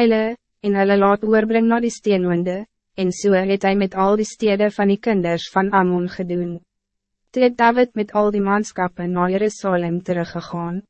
eile, en hulle laat oorbring na die steenwinde, en so het hy met al die steden van die kinders van Ammon gedoen. Toe het David met al die manskappe na Jerusalem teruggegaan.